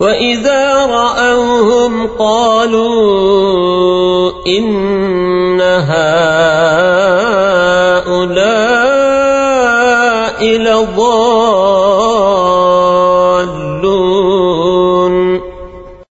وَإِذَا رَأَوْهُمْ قَالُوا إِنَّ هَؤُلَاءِ لَضَالُّونَ